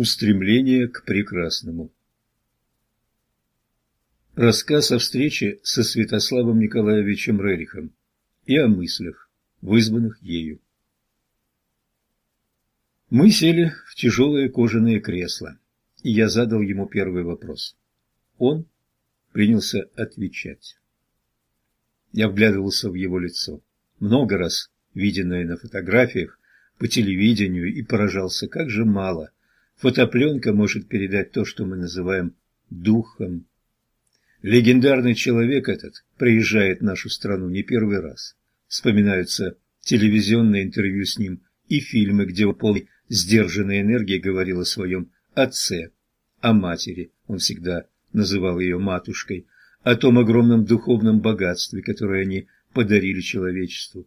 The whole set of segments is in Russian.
Устремление к прекрасному. Рассказ о встрече со Святославом Николаевичем Рерихом и о мыслях, вызванных ею. Мы сели в тяжелые кожаные кресла, и я задал ему первый вопрос. Он принялся отвечать. Я вглядывался в его лицо, много раз виденное на фотографиях, по телевидению, и поражался, как же мало фотопленка может передать то, что мы называем духом. Легендарный человек этот приезжает в нашу страну не первый раз. Вспоминаются телевизионные интервью с ним и фильмы, где он полной сдержанной энергии говорил о своем отце, о матери, он всегда называл ее матушкой, о том огромном духовном богатстве, которое они подарили человечеству.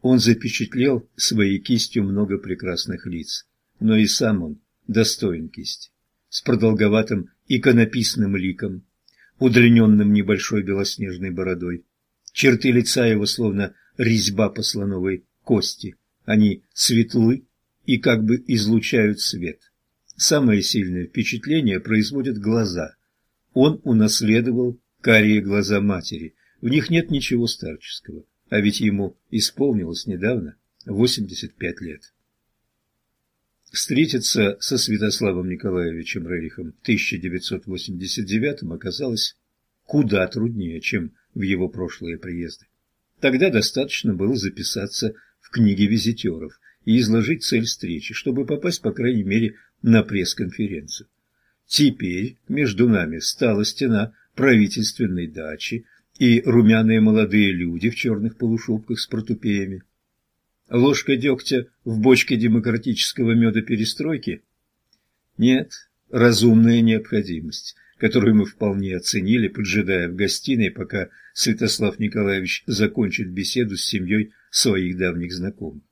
Он запечатлел своей кистью много прекрасных лиц, но и сам он достоин кисти, с продолговатым иконописным ликом, удлиненным небольшой белоснежной бородой. Черты лица его словно резьба по слоновой кости, они светлы и как бы излучают свет. Самое сильное впечатление производят глаза. Он унаследовал карие глаза матери, в них нет ничего старческого, а ведь ему исполнилось недавно 85 лет. Встретиться со Святославом Николаевичем Рерихом в 1989 оказалось куда труднее, чем в его прошлые приезды. Тогда достаточно было записаться в книге визитеров и изложить цель встречи, чтобы попасть, по крайней мере, на пресс-конференцию. Теперь между нами стала стена правительственной дачи и румяные молодые люди в черных полушубках с протупеями. Ложка дегтя в бочке демократического меда перестройки? Нет, разумная необходимость, которую мы вполне оценили, поджидая в гостиной, пока Святослав Николаевич закончит беседу с семьей своих давних знакомых.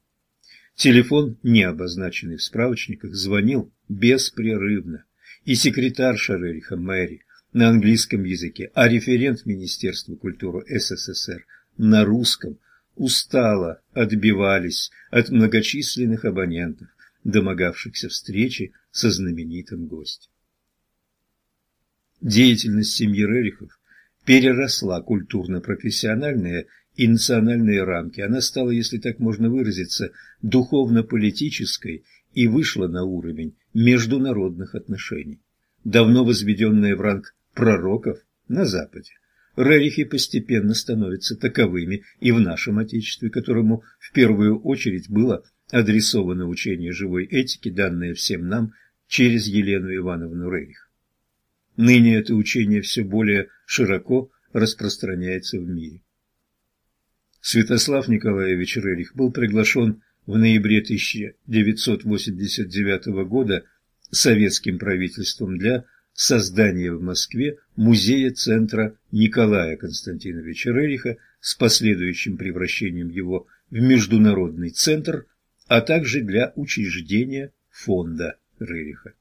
Телефон, не обозначенный в справочниках, звонил беспрерывно, и секретарша Рериха Мэри на английском языке, а референт Министерства культуры СССР на русском устало отбивались от многочисленных абонентов, домогавшихся встречи со знаменитым гостем. Деятельность семьи Рерихов переросла культурно-профессиональные и национальные рамки. Она стала, если так можно выразиться, духовно-политической и вышла на уровень международных отношений, давно возведенная в ранг пророков на Западе. Рерихи постепенно становятся таковыми и в нашем Отечестве, которому в первую очередь было адресовано учение живой этики, данное всем нам через Елену Ивановну Рерих. Ныне это учение все более широко распространяется в мире. Святослав Николаевич Рерих был приглашен в ноябре 1989 года советским правительством для создания в Москве музея-центра Николая Константиновича Рериха с последующим превращением его в международный центр, а также для учреждения фонда Рериха.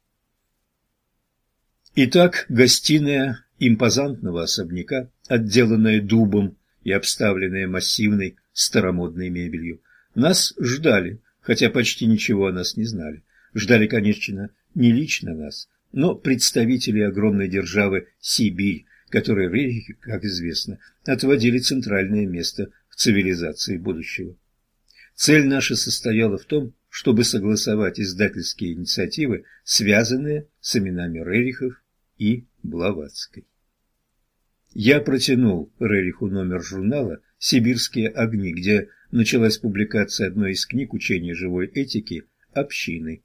Итак, гостиная импозантного особняка, отделанная дубом и обставленная массивной старомодной мебелью, нас ждали, хотя почти ничего о нас не знали. Ждали, конечно, не лично нас, но представители огромной державы Сибирь, которой рейхи, как известно, отводили центральное место в цивилизации будущего. Цель наша состояла в том, чтобы согласовать издательские инициативы, связанные с именами Рерихов и Блаватской. Я протянул Рериху номер журнала «Сибирские огни», где началась публикация одной из книг учения живой этики «Общины».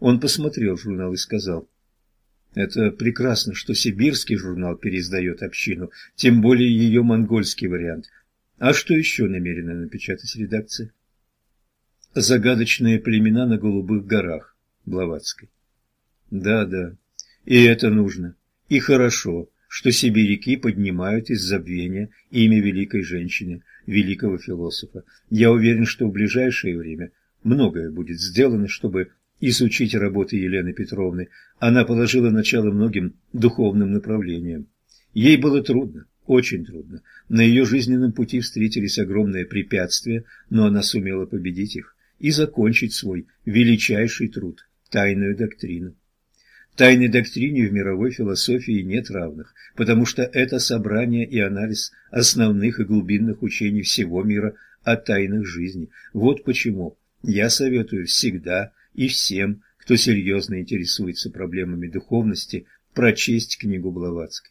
Он посмотрел журнал и сказал, «Это прекрасно, что сибирский журнал переиздает общину, тем более ее монгольский вариант. А что еще намерена напечатать редакция?» «Загадочные племена на Голубых горах» Блаватской. «Да, да, и это нужно, и хорошо» что сибиряки поднимают из забвения имя великой женщины, великого философа. Я уверен, что в ближайшее время многое будет сделано, чтобы изучить работы Елены Петровны. Она положила начало многим духовным направлениям. Ей было трудно, очень трудно. На ее жизненном пути встретились огромные препятствия, но она сумела победить их и закончить свой величайший труд тайную доктрину. Тайной доктрине в мировой философии нет равных, потому что это собрание и анализ основных и глубинных учений всего мира о тайнах жизни. Вот почему я советую всегда и всем, кто серьезно интересуется проблемами духовности, прочесть книгу Блаватской.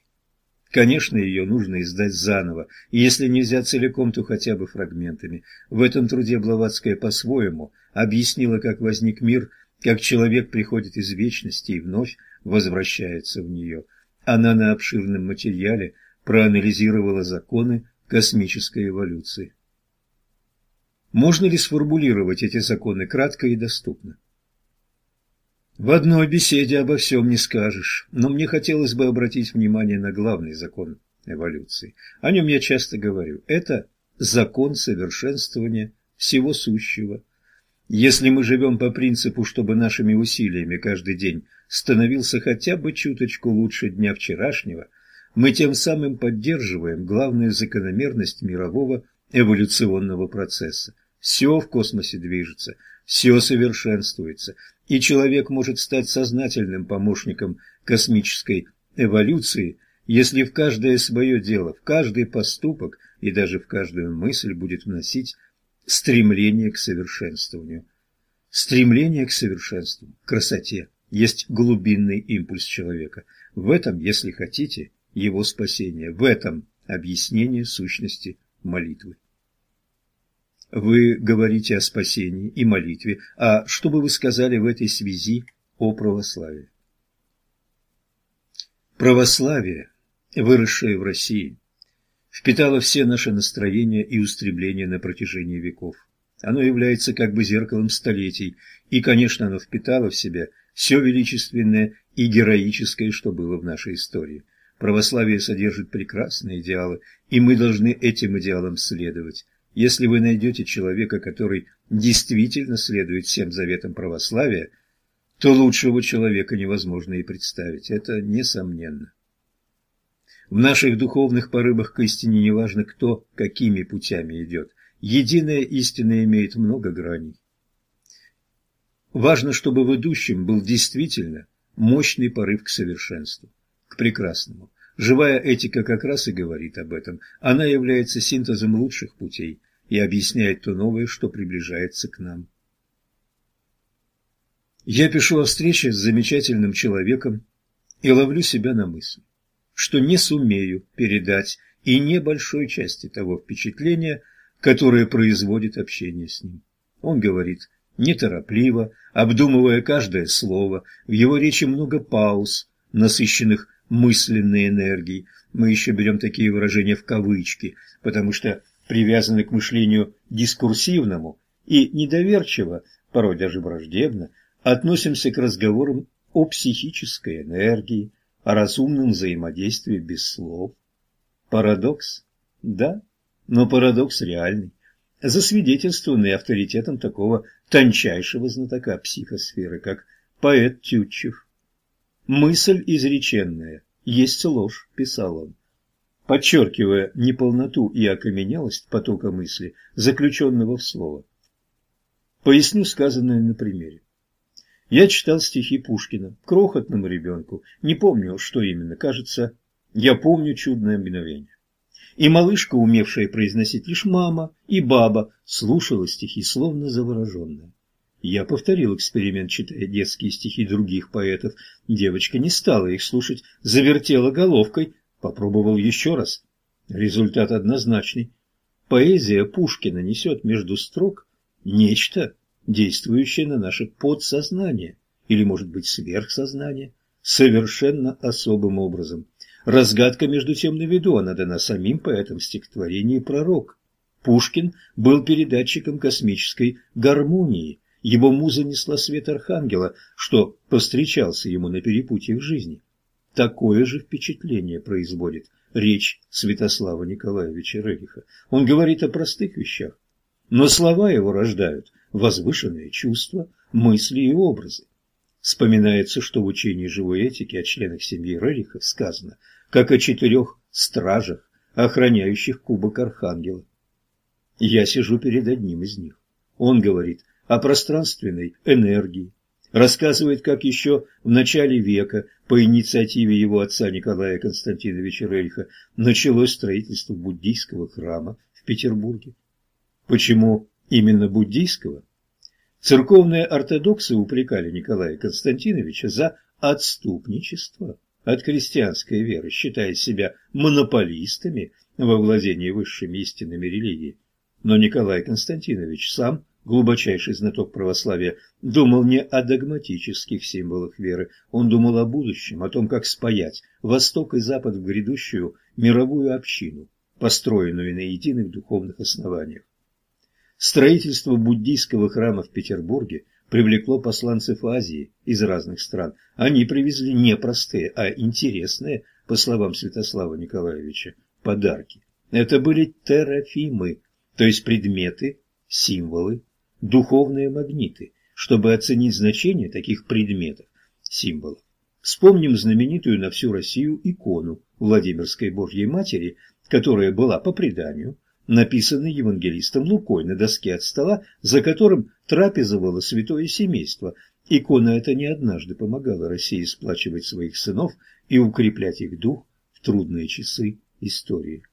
Конечно, ее нужно издать заново, и если нельзя целиком, то хотя бы фрагментами. В этом труде Блаватская по-своему объяснила, как возник мир, как человек приходит из вечности и вновь возвращается в нее. Она на обширном материале проанализировала законы космической эволюции. Можно ли сформулировать эти законы кратко и доступно? В одной беседе обо всем не скажешь, но мне хотелось бы обратить внимание на главный закон эволюции. О нем я часто говорю. Это закон совершенствования всего сущего. Если мы живем по принципу, чтобы нашими усилиями каждый день становился хотя бы чуточку лучше дня вчерашнего, мы тем самым поддерживаем главную закономерность мирового эволюционного процесса. Все в космосе движется, все совершенствуется, и человек может стать сознательным помощником космической эволюции, если в каждое свое дело, в каждый поступок и даже в каждую мысль будет вносить стремление к совершенствованию. Стремление к совершенству, к красоте, есть глубинный импульс человека. В этом, если хотите, его спасение, в этом объяснение сущности молитвы. Вы говорите о спасении и молитве, а что бы вы сказали в этой связи о православии? Православие, выросшее в России, впитало все наши настроения и устремления на протяжении веков. Оно является как бы зеркалом столетий, и, конечно, оно впитало в себя все величественное и героическое, что было в нашей истории. Православие содержит прекрасные идеалы, и мы должны этим идеалам следовать. Если вы найдете человека, который действительно следует всем заветам православия, то лучшего человека невозможно и представить. Это несомненно. В наших духовных порывах к истине не важно, кто какими путями идет. Единая истина имеет много граней. Важно, чтобы в идущем был действительно мощный порыв к совершенству, к прекрасному. Живая этика как раз и говорит об этом. Она является синтезом лучших путей, и объясняет то новое, что приближается к нам. Я пишу о встрече с замечательным человеком и ловлю себя на мысли, что не сумею передать и небольшой части того впечатления, которое производит общение с ним. Он говорит неторопливо, обдумывая каждое слово, в его речи много пауз, насыщенных мысленной энергией. Мы еще берем такие выражения в кавычки, потому что привязаны к мышлению дискурсивному и недоверчиво, порой даже враждебно, относимся к разговорам о психической энергии, о разумном взаимодействии без слов. Парадокс? Да, но парадокс реальный, засвидетельствованный авторитетом такого тончайшего знатока психосферы, как поэт Тютчев. «Мысль изреченная есть ложь», – писал он подчеркивая неполноту и окаменелость потока мысли, заключенного в слово. Поясню сказанное на примере. Я читал стихи Пушкина крохотному ребенку, не помню, что именно, кажется, я помню чудное мгновение. И малышка, умевшая произносить лишь «мама» и «баба», слушала стихи, словно завороженная. Я повторил эксперимент, читая детские стихи других поэтов. Девочка не стала их слушать, завертела головкой, Попробовал еще раз. Результат однозначный. Поэзия Пушкина несет между строк нечто, действующее на наше подсознание, или, может быть, сверхсознание, совершенно особым образом. Разгадка, между тем, на виду, она дана самим поэтом стихотворения «Пророк». Пушкин был передатчиком космической гармонии, его муза несла свет архангела, что повстречался ему на перепутьях жизни. Такое же впечатление производит речь Святослава Николаевича Рериха. Он говорит о простых вещах, но слова его рождают возвышенные чувства, мысли и образы. Вспоминается, что в учении живой этики о членах семьи Рериха сказано, как о четырех стражах, охраняющих кубок Архангела. Я сижу перед одним из них. Он говорит о пространственной энергии, рассказывает, как еще в начале века по инициативе его отца Николая Константиновича Рельха началось строительство буддийского храма в Петербурге. Почему именно буддийского? Церковные ортодоксы упрекали Николая Константиновича за отступничество от христианской веры, считая себя монополистами во владении высшими истинными религий. Но Николай Константинович сам глубочайший знаток православия, думал не о догматических символах веры, он думал о будущем, о том, как спаять Восток и Запад в грядущую мировую общину, построенную на единых духовных основаниях. Строительство буддийского храма в Петербурге привлекло посланцев Азии из разных стран. Они привезли не простые, а интересные, по словам Святослава Николаевича, подарки. Это были терафимы, то есть предметы, символы, духовные магниты, чтобы оценить значение таких предметов, символов. Вспомним знаменитую на всю Россию икону Владимирской Божьей Матери, которая была, по преданию, написана евангелистом Лукой на доске от стола, за которым трапезовало святое семейство. Икона эта не однажды помогала России сплачивать своих сынов и укреплять их дух в трудные часы истории.